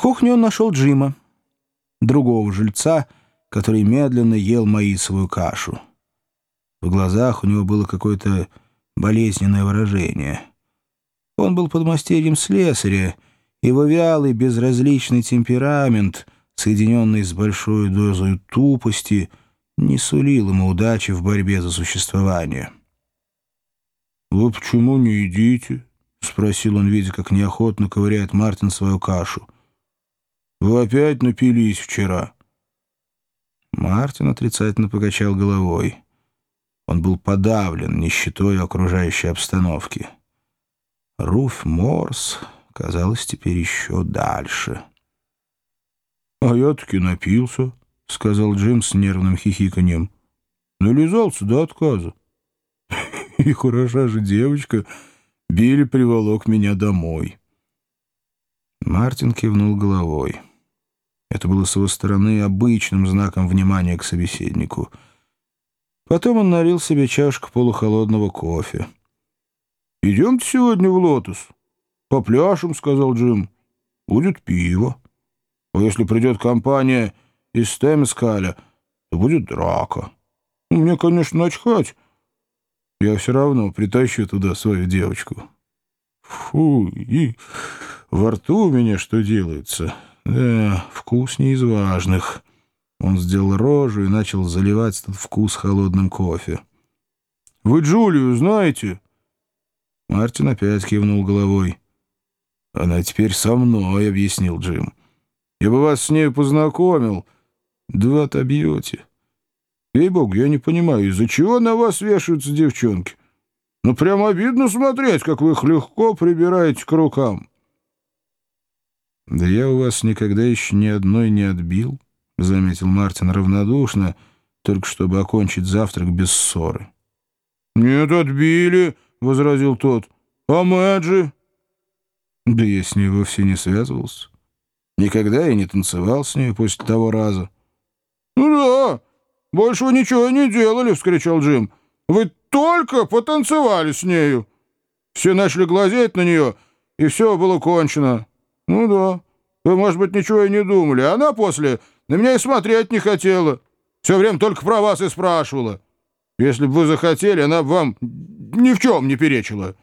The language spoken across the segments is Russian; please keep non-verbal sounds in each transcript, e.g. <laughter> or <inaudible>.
В кухне он нашел Джима, другого жильца, который медленно ел маисовую кашу. В глазах у него было какое-то болезненное выражение. Он был подмастерьем слесаря, его вялый безразличный темперамент, соединенный с большой дозой тупости, не сулил ему удачи в борьбе за существование. «Вы почему не едите?» — спросил он, видя, как неохотно ковыряет Мартин свою кашу. Вы опять напились вчера?» Мартин отрицательно покачал головой. Он был подавлен нищетой окружающей обстановки. Руфь Морс казалось теперь еще дальше. «А я таки напился», — сказал Джим с нервным хихиканьем. «Нализался до отказа. <laughs> И хороша же девочка, Билли приволок меня домой». Мартин кивнул головой. Это было с его стороны обычным знаком внимания к собеседнику. Потом он налил себе чашку полухолодного кофе. «Идемте сегодня в «Лотос». «Попляшем», — сказал Джим. «Будет пиво. А если придет компания из Темскаля, то будет драка. Мне, конечно, начхать. Я все равно притащу туда свою девочку». Фу, и во рту у меня что делается?» Да, вкус не из важных. Он сделал рожу и начал заливать этот вкус холодным кофе. «Вы Джулию знаете?» Мартин опять кивнул головой. «Она теперь со мной», — объяснил Джим. «Я бы вас с ней познакомил. Два отобьете. Ей-богу, я не понимаю, из-за чего на вас вешаются девчонки? Ну, прям обидно смотреть, как вы их легко прибираете к рукам». «Да я у вас никогда еще ни одной не отбил», — заметил Мартин равнодушно, только чтобы окончить завтрак без ссоры. «Нет, отбили», — возразил тот. «А Мэджи?» «Да я с ней вовсе не связывался. Никогда я не танцевал с ней после того раза». «Ну да, больше вы ничего не делали», — вскричал Джим. «Вы только потанцевали с нею. Все начали глазеть на нее, и все было кончено». «Ну да. Вы, может быть, ничего и не думали. Она после на меня и смотреть не хотела. Все время только про вас и спрашивала. Если бы вы захотели, она бы вам ни в чем не перечила».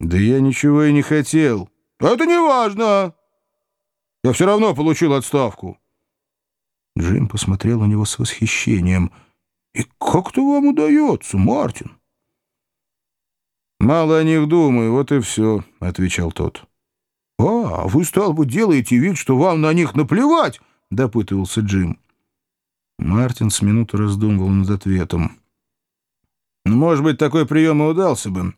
«Да я ничего и не хотел». «Это не важно. Я все равно получил отставку». Джим посмотрел на него с восхищением. «И как-то вам удается, Мартин?» «Мало о них думаю, вот и все», — отвечал тот. «А, вы, стал бы, делаете вид, что вам на них наплевать?» — допытывался Джим. Мартин с минуту раздумывал над ответом. «Ну, «Может быть, такой прием и удался бы.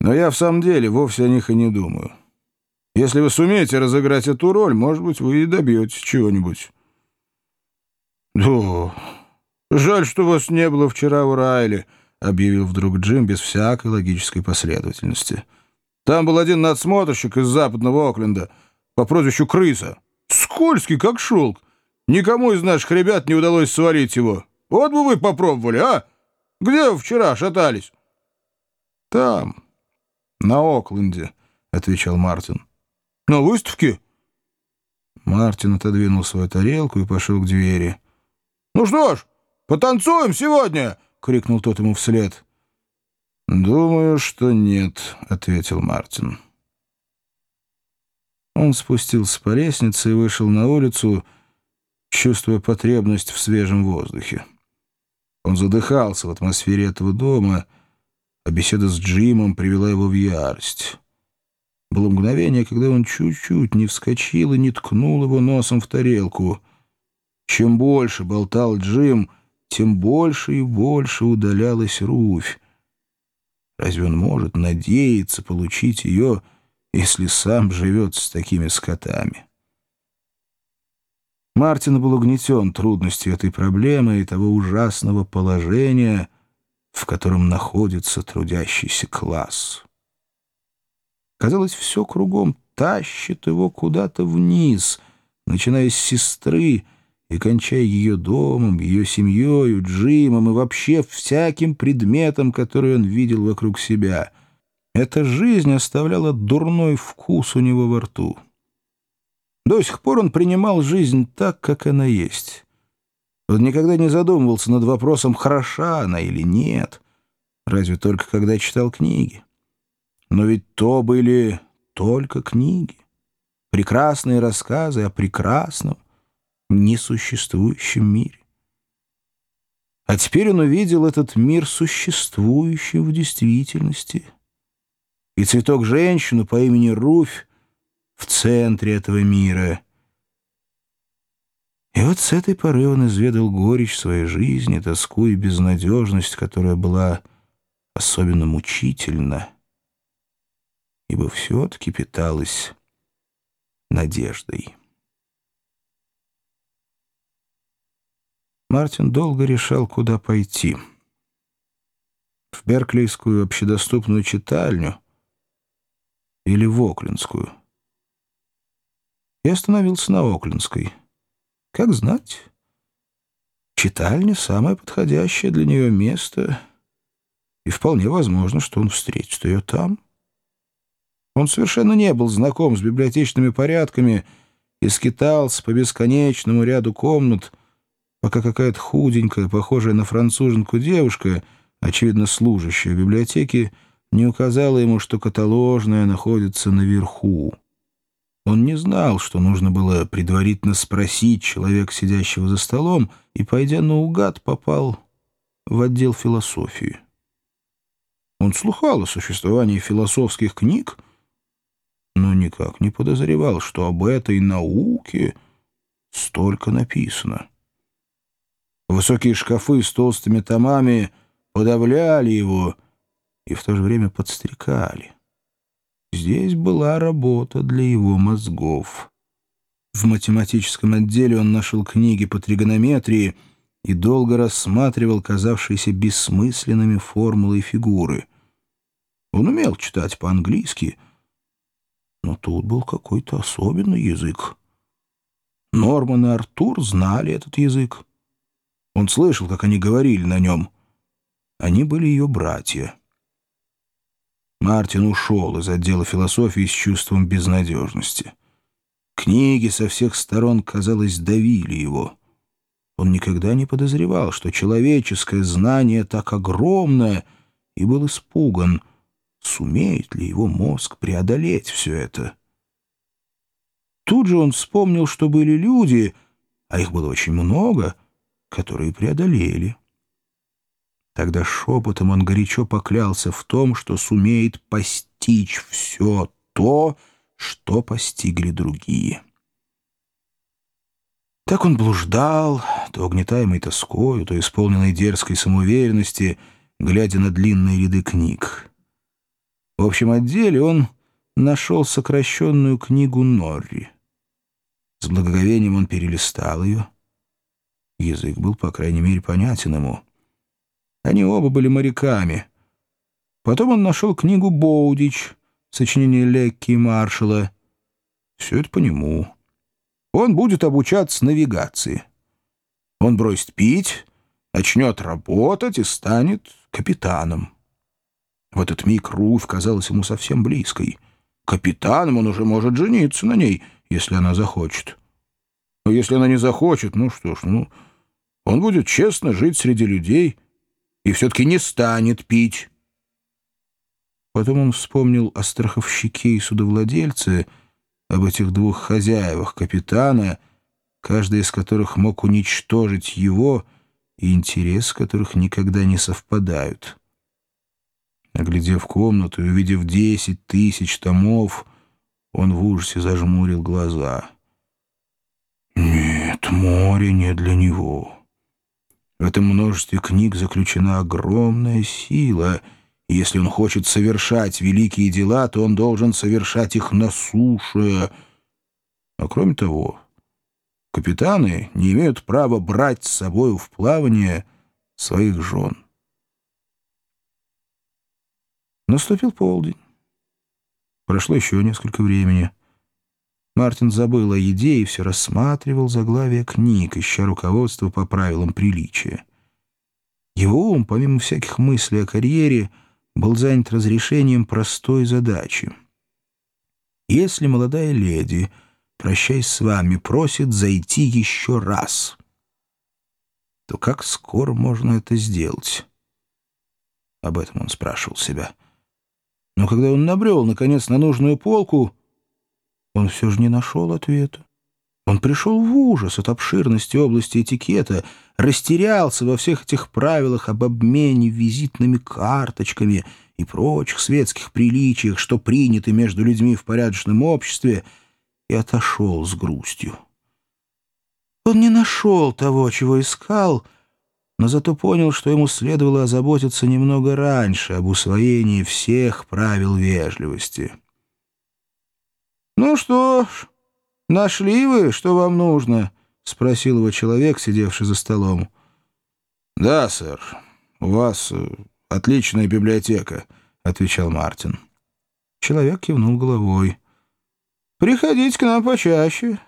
Но я в самом деле вовсе о них и не думаю. Если вы сумеете разыграть эту роль, может быть, вы и добьетесь чего-нибудь». «Да, жаль, что вас не было вчера в Райле», — объявил вдруг Джим без всякой логической последовательности. Там был один надсмотрщик из западного Окленда по прозвищу Крыса. Скользкий, как шелк. Никому из наших ребят не удалось свалить его. Вот бы вы попробовали, а? Где вы вчера шатались?» «Там, на Окленде», — отвечал Мартин. «На выставке?» Мартин отодвинул свою тарелку и пошел к двери. «Ну что ж, потанцуем сегодня!» — крикнул тот ему вслед. «Думаю, что нет», — ответил Мартин. Он спустился по лестнице и вышел на улицу, чувствуя потребность в свежем воздухе. Он задыхался в атмосфере этого дома, а беседа с Джимом привела его в ярость. Было мгновение, когда он чуть-чуть не вскочил и не ткнул его носом в тарелку. Чем больше болтал Джим, тем больше и больше удалялась Руфь. Разве он может надеяться получить ее, если сам живет с такими скотами? Мартин был угнетен трудностью этой проблемы и того ужасного положения, в котором находится трудящийся класс. Казалось, все кругом тащит его куда-то вниз, начиная с сестры, и кончая ее домом, ее семьей, Джимом и вообще всяким предметом, который он видел вокруг себя. Эта жизнь оставляла дурной вкус у него во рту. До сих пор он принимал жизнь так, как она есть. Он никогда не задумывался над вопросом, хороша она или нет, разве только когда читал книги. Но ведь то были только книги, прекрасные рассказы о прекрасном, несуществующем мире. А теперь он увидел этот мир существующим в действительности. И цветок-женщину по имени Руфь в центре этого мира. И вот с этой поры он изведал горечь своей жизни, тоску и безнадежность, которая была особенно мучительна, ибо все-таки питалась надеждой. Мартин долго решал, куда пойти. В Берклейскую общедоступную читальню или в Оклинскую. И остановился на Оклинской. Как знать, читальня — самое подходящее для нее место, и вполне возможно, что он встретит ее там. Он совершенно не был знаком с библиотечными порядками и скитался по бесконечному ряду комнат, пока какая-то худенькая, похожая на француженку девушка, очевидно служащая в библиотеке, не указала ему, что каталожная находится наверху. Он не знал, что нужно было предварительно спросить человека, сидящего за столом, и, пойдя наугад, попал в отдел философии. Он слыхал о существовании философских книг, но никак не подозревал, что об этой науке столько написано. Высокие шкафы с толстыми томами подавляли его и в то же время подстрекали. Здесь была работа для его мозгов. В математическом отделе он нашел книги по тригонометрии и долго рассматривал казавшиеся бессмысленными формулы и фигуры. Он умел читать по-английски, но тут был какой-то особенный язык. Норман и Артур знали этот язык. Он слышал, как они говорили на нем. Они были ее братья. Мартин ушел из отдела философии с чувством безнадежности. Книги со всех сторон, казалось, давили его. Он никогда не подозревал, что человеческое знание так огромное, и был испуган, сумеет ли его мозг преодолеть все это. Тут же он вспомнил, что были люди, а их было очень много — которые преодолели. Тогда шепотом он горячо поклялся в том, что сумеет постичь все то, что постигли другие. Так он блуждал, то угнетаемый тоскою, то исполненной дерзкой самоуверенности, глядя на длинные ряды книг. В общем отделе он нашел сокращенную книгу Норри. С благоговением он перелистал ее — Язык был, по крайней мере, понятен ему. Они оба были моряками. Потом он нашел книгу «Боудич», сочинение Лекки и Маршала. Все это по нему. Он будет обучаться навигации. Он бросит пить, начнет работать и станет капитаном. В этот миг Руфь казалась ему совсем близкой. Капитаном он уже может жениться на ней, если она захочет. Но если она не захочет, ну что ж, ну... Он будет честно жить среди людей и все-таки не станет пить. Потом он вспомнил о страховщике и судовладельце, об этих двух хозяевах капитана, каждый из которых мог уничтожить его и интерес которых никогда не совпадают. Оглядев комнату и увидев десять тысяч томов, он в ужасе зажмурил глаза. «Нет, море не для него». В этом множестве книг заключена огромная сила, если он хочет совершать великие дела, то он должен совершать их на суше. А кроме того, капитаны не имеют права брать с собой в плавание своих жен. Наступил полдень. Прошло еще несколько времени. Мартин забыл о еде и все рассматривал заглавие книг, ища руководство по правилам приличия. Его ум, помимо всяких мыслей о карьере, был занят разрешением простой задачи. Если молодая леди прощаясь с вами, просит зайти еще раз, то как скоро можно это сделать? Об этом он спрашивал себя. Но когда он набрел, наконец, на нужную полку, он все же не нашел ответа. Он пришел в ужас от обширности области этикета, растерялся во всех этих правилах об обмене визитными карточками и прочих светских приличиях, что приняты между людьми в порядочном обществе, и отошел с грустью. Он не нашел того, чего искал, но зато понял, что ему следовало озаботиться немного раньше об усвоении всех правил вежливости. «Ну что ж, нашли вы, что вам нужно?» — спросил его человек, сидевший за столом. «Да, сэр, у вас э, отличная библиотека», — отвечал Мартин. Человек кивнул головой. «Приходите к нам почаще.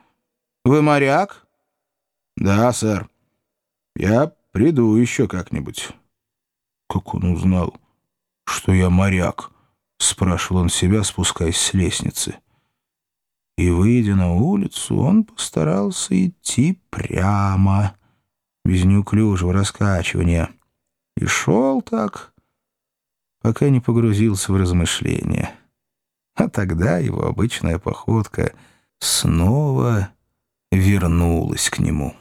Вы моряк?» «Да, сэр. Я приду еще как-нибудь». «Как он узнал, что я моряк?» — спрашивал он себя, спускаясь с лестницы. И, выйдя на улицу, он постарался идти прямо, без неуклюжего раскачивания, и шел так, пока не погрузился в размышления. А тогда его обычная походка снова вернулась к нему.